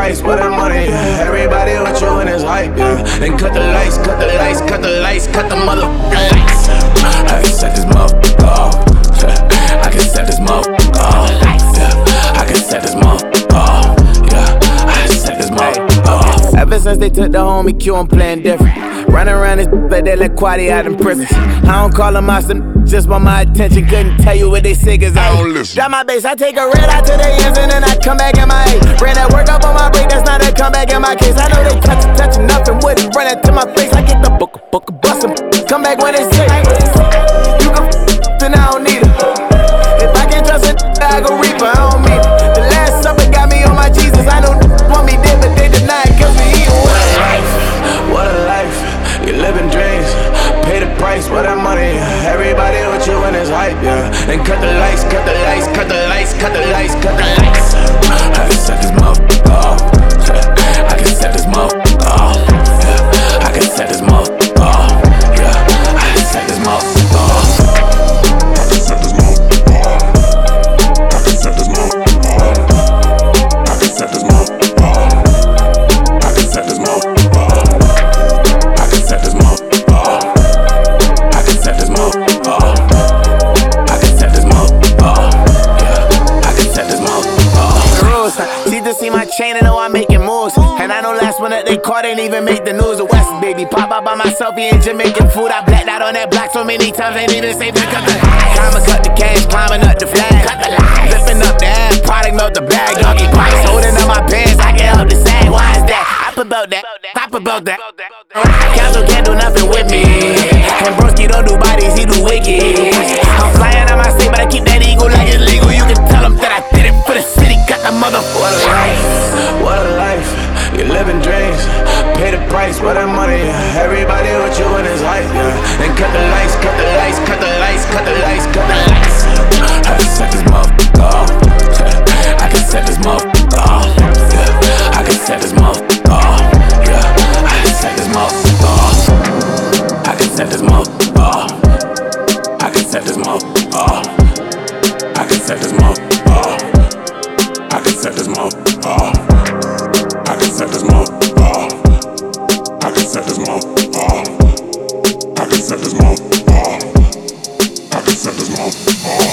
price, what the money, yeah. Everybody with you in this hype, yeah. And cut the lights, cut the lights, cut the lights, cut the motherfucking lights. I can set this motherfucker off. I can set this motherfucker off. Yeah. I can set this motherfucker off. Yeah. I can set this motherfucker off. Ever since they took the homie Q, I'm playing different. This like they let Quaddy out in prison. I don't call them monster, just want my attention. Couldn't tell you what they say, cause I don't listen. Drop my bass, I take a red out to the ends and then I come back in my eight. Ran that work up on my break, that's not a comeback in my case. I know they touch, touch nothing with it. Run it to my face, I get the book, book, bust 'em. Come back when it's price for that money. Everybody with you in this hype, yeah. And cut the lights, cut the lights, cut the lights, cut the lights, cut the lights. To see my chain and know I'm making moves. And I know last one that they caught ain't even make the news. The West, baby, pop out by myself, he in Jamaican food. I blacked out on that block so many times, ain't even safe to cut the I'ma cut the cash, climbing up the flag. Cut the lights. Flipping up the ass, product melt the bag. Doggy bites, holding up my pants, I can help the sag. Why is that? I about that, Pop about that. Council can't do nothing with me. And Broski don't do bodies, he do wicked. I'm flying out my state, but I keep that eagle like it's legal. You can tell him that I did it for the city, got the motherfucker. You're living dreams. Pay the price for that money. Everybody with you in this hype, yeah. And cut the lights, cut the lights, cut the lights, cut the lights, cut the lights. I can set this motherfucker off. I can set this motherfucker off. Yeah. I can set this motherfucker off. Yeah. I can set this motherfucker off. I can set this motherfucker off. I can set this motherfucker off. that is not.